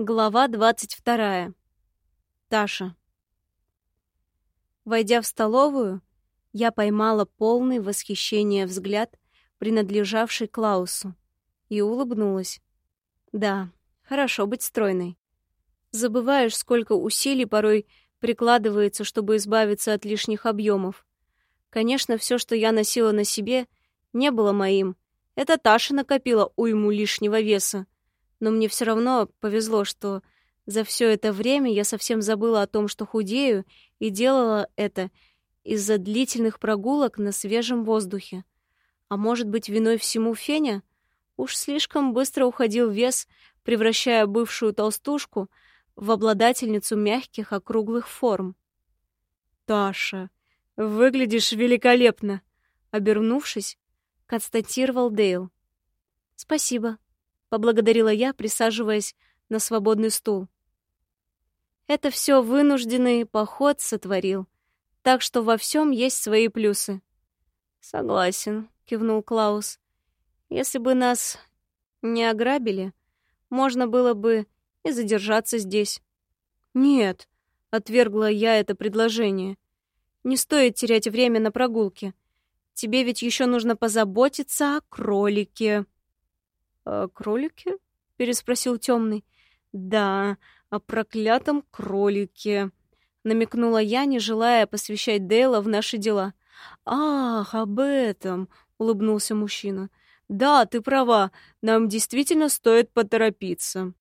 Глава двадцать вторая. Таша. Войдя в столовую, я поймала полный восхищения взгляд, принадлежавший Клаусу, и улыбнулась. Да, хорошо быть стройной. Забываешь, сколько усилий порой прикладывается, чтобы избавиться от лишних объемов. Конечно, все, что я носила на себе, не было моим. Это Таша накопила уйму лишнего веса но мне все равно повезло, что за все это время я совсем забыла о том, что худею, и делала это из-за длительных прогулок на свежем воздухе. А может быть, виной всему Феня? Уж слишком быстро уходил вес, превращая бывшую толстушку в обладательницу мягких округлых форм. «Таша, выглядишь великолепно!» Обернувшись, констатировал Дейл. «Спасибо», — поблагодарила я, присаживаясь на свободный стул. Это все вынужденный поход сотворил, так что во всем есть свои плюсы. «Согласен», — кивнул Клаус. «Если бы нас не ограбили, можно было бы и задержаться здесь». «Нет», — отвергла я это предложение. «Не стоит терять время на прогулке. Тебе ведь еще нужно позаботиться о кролике». «О кролике?» — переспросил темный. «Да, о проклятом кролике», — намекнула я, не желая посвящать Дейла в наши дела. «Ах, об этом!» — улыбнулся мужчина. «Да, ты права, нам действительно стоит поторопиться».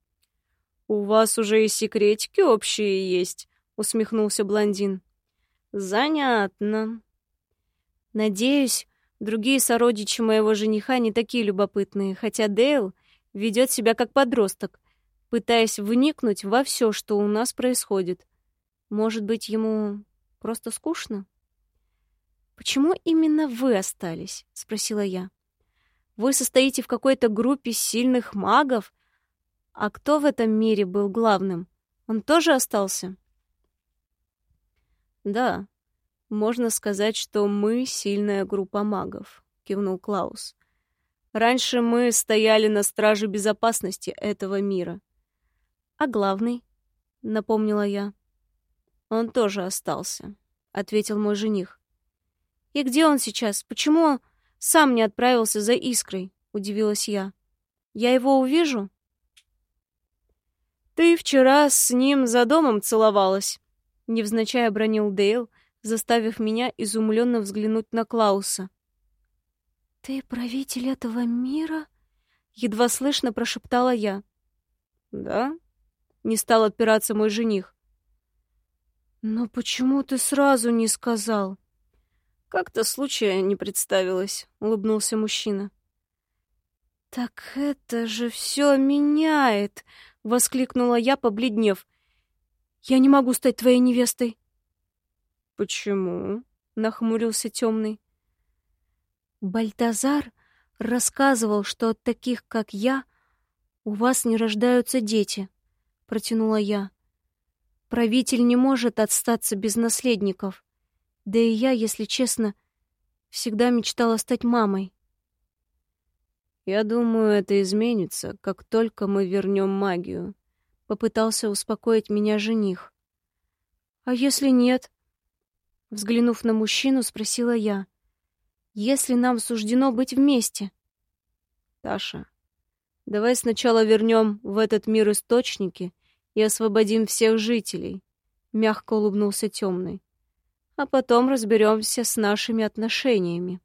«У вас уже и секретики общие есть», — усмехнулся блондин. «Занятно». «Надеюсь, Другие сородичи моего жениха не такие любопытные, хотя Дейл ведет себя как подросток, пытаясь вникнуть во все, что у нас происходит. Может быть, ему просто скучно? «Почему именно вы остались?» — спросила я. «Вы состоите в какой-то группе сильных магов? А кто в этом мире был главным? Он тоже остался?» «Да, можно сказать, что мы сильная группа магов, кивнул Клаус. Раньше мы стояли на страже безопасности этого мира. А главный, напомнила я. Он тоже остался, ответил мой жених. И где он сейчас? Почему сам не отправился за искрой? удивилась я. Я его увижу? Ты вчера с ним за домом целовалась, невзначай обронил Дейл, заставив меня изумленно взглянуть на Клауса. «Ты правитель этого мира?» — едва слышно прошептала я. «Да?» — не стал отпираться мой жених. «Но почему ты сразу не сказал?» «Как-то случая не представилось», — улыбнулся мужчина. «Так это же все меняет!» — воскликнула я, побледнев. «Я не могу стать твоей невестой!» «Почему?» — нахмурился темный. «Бальтазар рассказывал, что от таких, как я, у вас не рождаются дети», — протянула я. «Правитель не может отстаться без наследников. Да и я, если честно, всегда мечтала стать мамой». «Я думаю, это изменится, как только мы вернем магию», — попытался успокоить меня жених. «А если нет?» Взглянув на мужчину, спросила я. «Если нам суждено быть вместе?» «Таша, давай сначала вернем в этот мир источники и освободим всех жителей», — мягко улыбнулся темный. «А потом разберемся с нашими отношениями».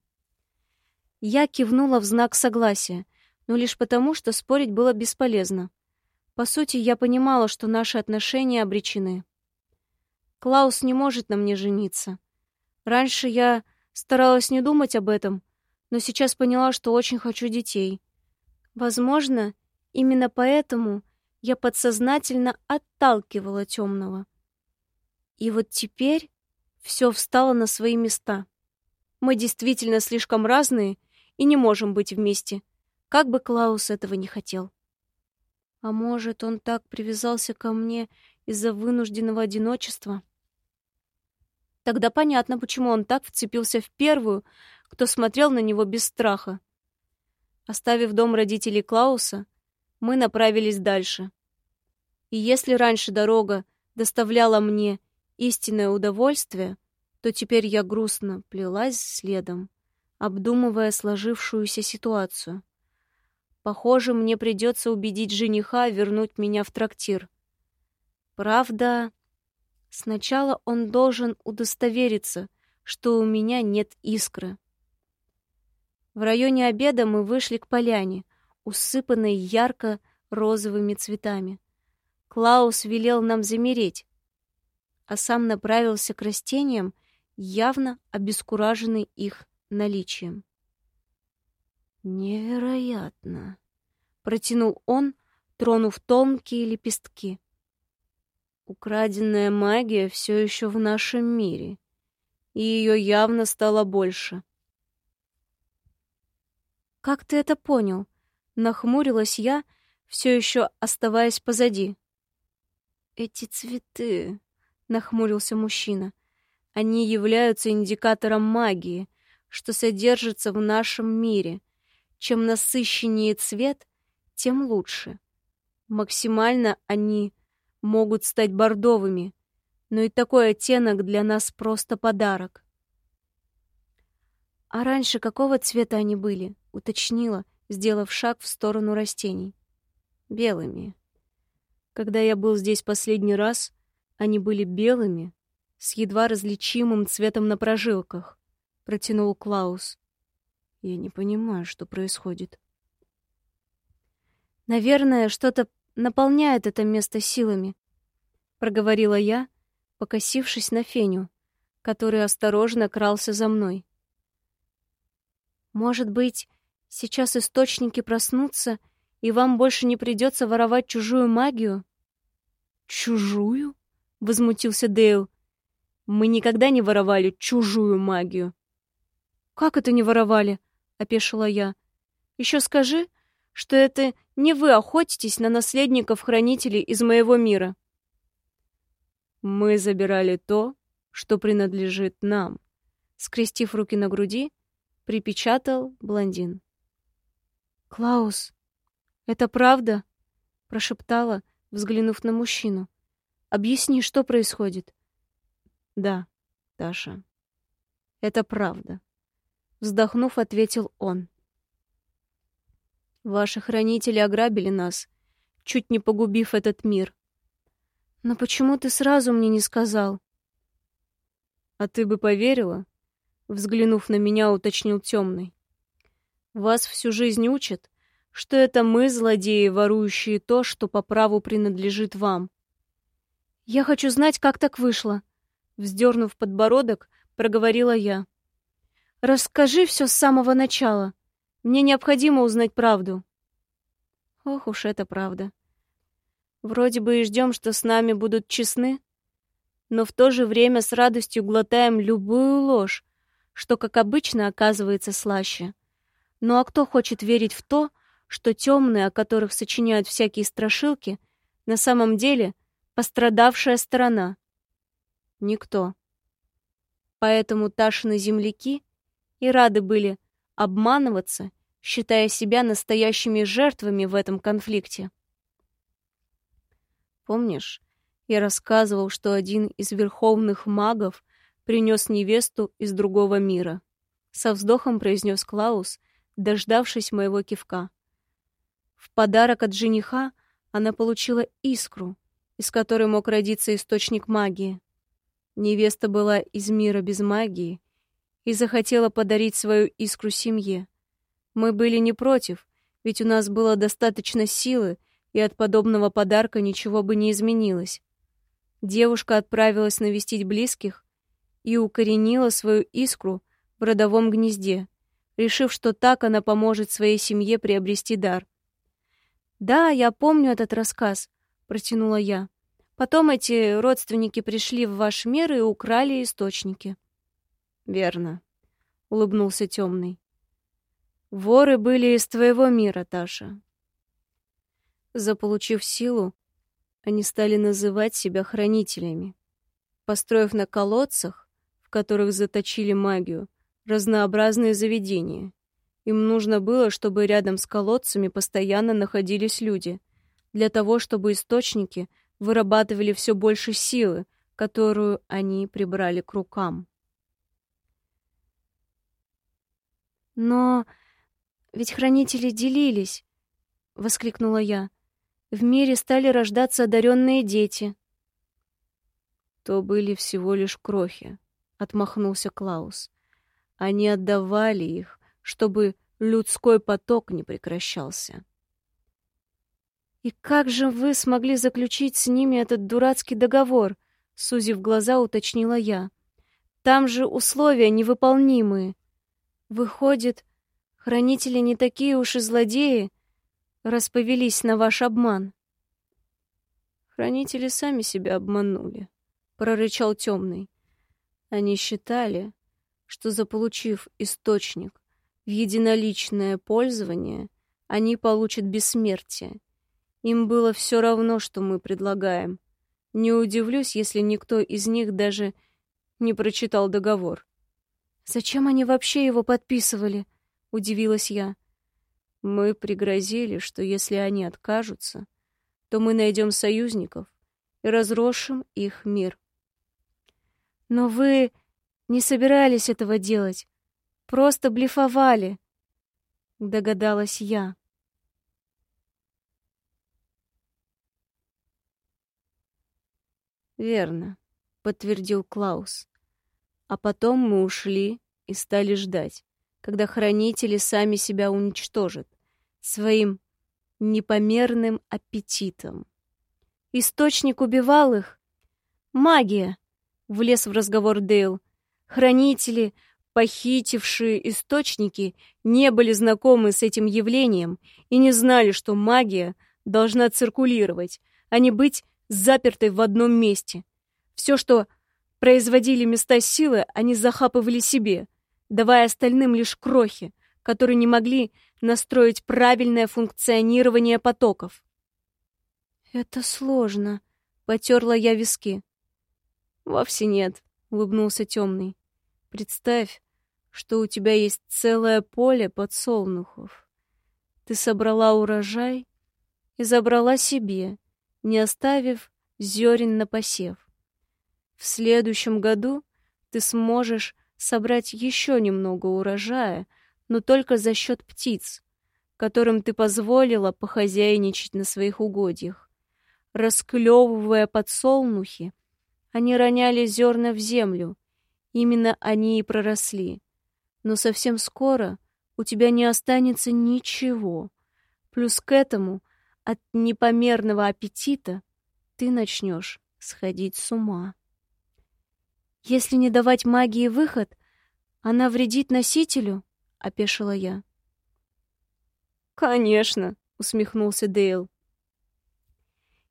Я кивнула в знак согласия, но лишь потому, что спорить было бесполезно. По сути, я понимала, что наши отношения обречены. Клаус не может на мне жениться. Раньше я старалась не думать об этом, но сейчас поняла, что очень хочу детей. Возможно, именно поэтому я подсознательно отталкивала темного. И вот теперь все встало на свои места. Мы действительно слишком разные и не можем быть вместе, как бы Клаус этого не хотел. А может, он так привязался ко мне из-за вынужденного одиночества? Тогда понятно, почему он так вцепился в первую, кто смотрел на него без страха. Оставив дом родителей Клауса, мы направились дальше. И если раньше дорога доставляла мне истинное удовольствие, то теперь я грустно плелась следом, обдумывая сложившуюся ситуацию. Похоже, мне придется убедить жениха вернуть меня в трактир. Правда, сначала он должен удостовериться, что у меня нет искры. В районе обеда мы вышли к поляне, усыпанной ярко-розовыми цветами. Клаус велел нам замереть, а сам направился к растениям, явно обескураженный их наличием. «Невероятно!» — протянул он, тронув тонкие лепестки. «Украденная магия все еще в нашем мире, и ее явно стало больше». «Как ты это понял?» — нахмурилась я, все еще оставаясь позади. «Эти цветы...» — нахмурился мужчина. «Они являются индикатором магии, что содержится в нашем мире. Чем насыщеннее цвет, тем лучше. Максимально они могут стать бордовыми, но и такой оттенок для нас просто подарок. «А раньше какого цвета они были?» — уточнила, сделав шаг в сторону растений. «Белыми. Когда я был здесь последний раз, они были белыми, с едва различимым цветом на прожилках», — протянул Клаус. «Я не понимаю, что происходит». «Наверное, что-то наполняет это место силами», — проговорила я, покосившись на Феню, который осторожно крался за мной. Может быть, сейчас источники проснутся, и вам больше не придется воровать чужую магию? Чужую? возмутился Дейл. Мы никогда не воровали чужую магию. Как это не воровали? опешила я. Еще скажи, что это не вы охотитесь на наследников хранителей из моего мира. Мы забирали то, что принадлежит нам. Скрестив руки на груди, припечатал блондин. «Клаус, это правда?» — прошептала, взглянув на мужчину. «Объясни, что происходит?» «Да, Таша, это правда», — вздохнув, ответил он. «Ваши хранители ограбили нас, чуть не погубив этот мир. Но почему ты сразу мне не сказал?» «А ты бы поверила?» Взглянув на меня, уточнил темный. Вас всю жизнь учат, что это мы, злодеи, ворующие то, что по праву принадлежит вам. Я хочу знать, как так вышло. Вздернув подбородок, проговорила я. Расскажи все с самого начала. Мне необходимо узнать правду. Ох уж это правда. Вроде бы и ждем, что с нами будут честны, но в то же время с радостью глотаем любую ложь, что, как обычно, оказывается слаще. Ну а кто хочет верить в то, что темные, о которых сочиняют всякие страшилки, на самом деле пострадавшая сторона? Никто. Поэтому Ташины земляки и рады были обманываться, считая себя настоящими жертвами в этом конфликте. Помнишь, я рассказывал, что один из верховных магов принес невесту из другого мира. Со вздохом произнес Клаус, дождавшись моего кивка. В подарок от жениха она получила искру, из которой мог родиться источник магии. Невеста была из мира без магии и захотела подарить свою искру семье. Мы были не против, ведь у нас было достаточно силы, и от подобного подарка ничего бы не изменилось. Девушка отправилась навестить близких и укоренила свою искру в родовом гнезде, решив, что так она поможет своей семье приобрести дар. «Да, я помню этот рассказ», — протянула я. «Потом эти родственники пришли в ваш мир и украли источники». «Верно», — улыбнулся темный. «Воры были из твоего мира, Таша». Заполучив силу, они стали называть себя хранителями. Построив на колодцах, которых заточили магию, разнообразные заведения. Им нужно было, чтобы рядом с колодцами постоянно находились люди, для того, чтобы источники вырабатывали все больше силы, которую они прибрали к рукам. Но ведь хранители делились, воскликнула я. В мире стали рождаться одаренные дети. То были всего лишь крохи, отмахнулся Клаус. Они отдавали их, чтобы людской поток не прекращался. И как же вы смогли заключить с ними этот дурацкий договор? Сузив глаза, уточнила я. Там же условия невыполнимые. Выходит, хранители не такие уж и злодеи, расповелись на ваш обман. Хранители сами себя обманули, прорычал темный. Они считали, что заполучив источник в единоличное пользование, они получат бессмертие. Им было все равно, что мы предлагаем. Не удивлюсь, если никто из них даже не прочитал договор. Зачем они вообще его подписывали? удивилась я. Мы пригрозили, что если они откажутся, то мы найдем союзников и разрушим их мир. Но вы не собирались этого делать, просто блефовали, догадалась я. Верно, подтвердил Клаус. А потом мы ушли и стали ждать, когда хранители сами себя уничтожат своим непомерным аппетитом. Источник убивал их. Магия, влез в разговор Дейл. Хранители, похитившие источники, не были знакомы с этим явлением и не знали, что магия должна циркулировать, а не быть запертой в одном месте. Все, что производили места силы, они захапывали себе, давая остальным лишь крохи, которые не могли настроить правильное функционирование потоков. «Это сложно», — потерла я виски. «Вовсе нет», — улыбнулся темный. «Представь, что у тебя есть целое поле подсолнухов. Ты собрала урожай и забрала себе, не оставив зерен на посев. В следующем году ты сможешь собрать еще немного урожая, но только за счет птиц, которым ты позволила похозяйничать на своих угодьях. Расклевывая подсолнухи, они роняли зерна в землю. Именно они и проросли. Но совсем скоро у тебя не останется ничего. Плюс к этому от непомерного аппетита ты начнешь сходить с ума. Если не давать магии выход, она вредит носителю, опешила я. Конечно, усмехнулся Дейл.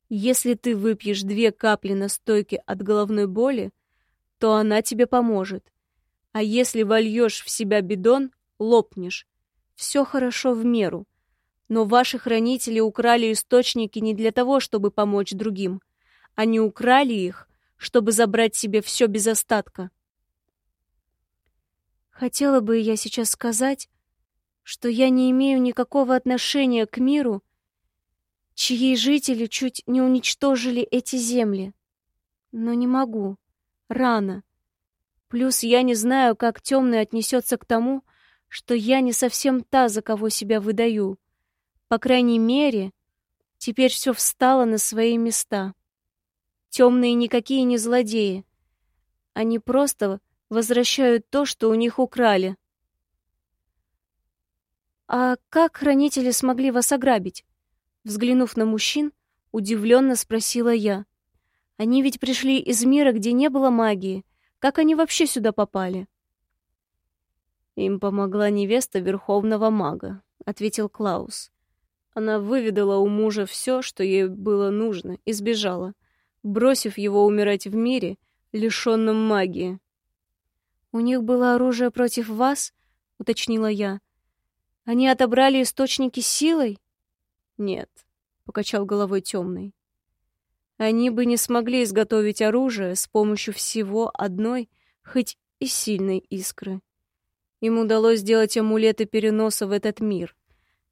Если ты выпьешь две капли настойки от головной боли, то она тебе поможет. А если вольешь в себя бидон, лопнешь. Все хорошо в меру. Но ваши хранители украли источники не для того, чтобы помочь другим. Они украли их, чтобы забрать себе все без остатка. Хотела бы я сейчас сказать, что я не имею никакого отношения к миру, чьи жители чуть не уничтожили эти земли. Но не могу. Рано. Плюс я не знаю, как темный отнесется к тому, что я не совсем та, за кого себя выдаю. По крайней мере, теперь все встало на свои места. Темные никакие не злодеи. Они просто возвращают то, что у них украли. А как хранители смогли вас ограбить? Взглянув на мужчин, удивленно спросила я. Они ведь пришли из мира, где не было магии. Как они вообще сюда попали? Им помогла невеста верховного мага, ответил Клаус. Она выведала у мужа все, что ей было нужно, и сбежала бросив его умирать в мире, лишенном магии. «У них было оружие против вас?» — уточнила я. «Они отобрали источники силой?» «Нет», — покачал головой темный. «Они бы не смогли изготовить оружие с помощью всего одной, хоть и сильной искры. Им удалось сделать амулеты переноса в этот мир,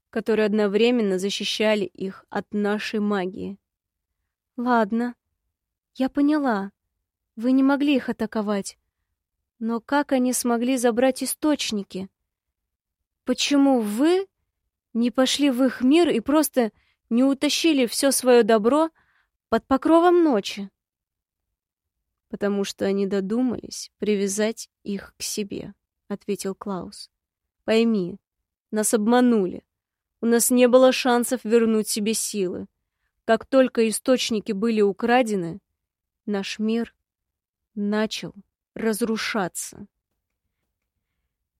которые одновременно защищали их от нашей магии. Ладно. Я поняла. Вы не могли их атаковать. Но как они смогли забрать источники? Почему вы не пошли в их мир и просто не утащили все свое добро под покровом ночи? Потому что они додумались привязать их к себе, ответил Клаус. Пойми, нас обманули. У нас не было шансов вернуть себе силы. Как только источники были украдены, наш мир начал разрушаться.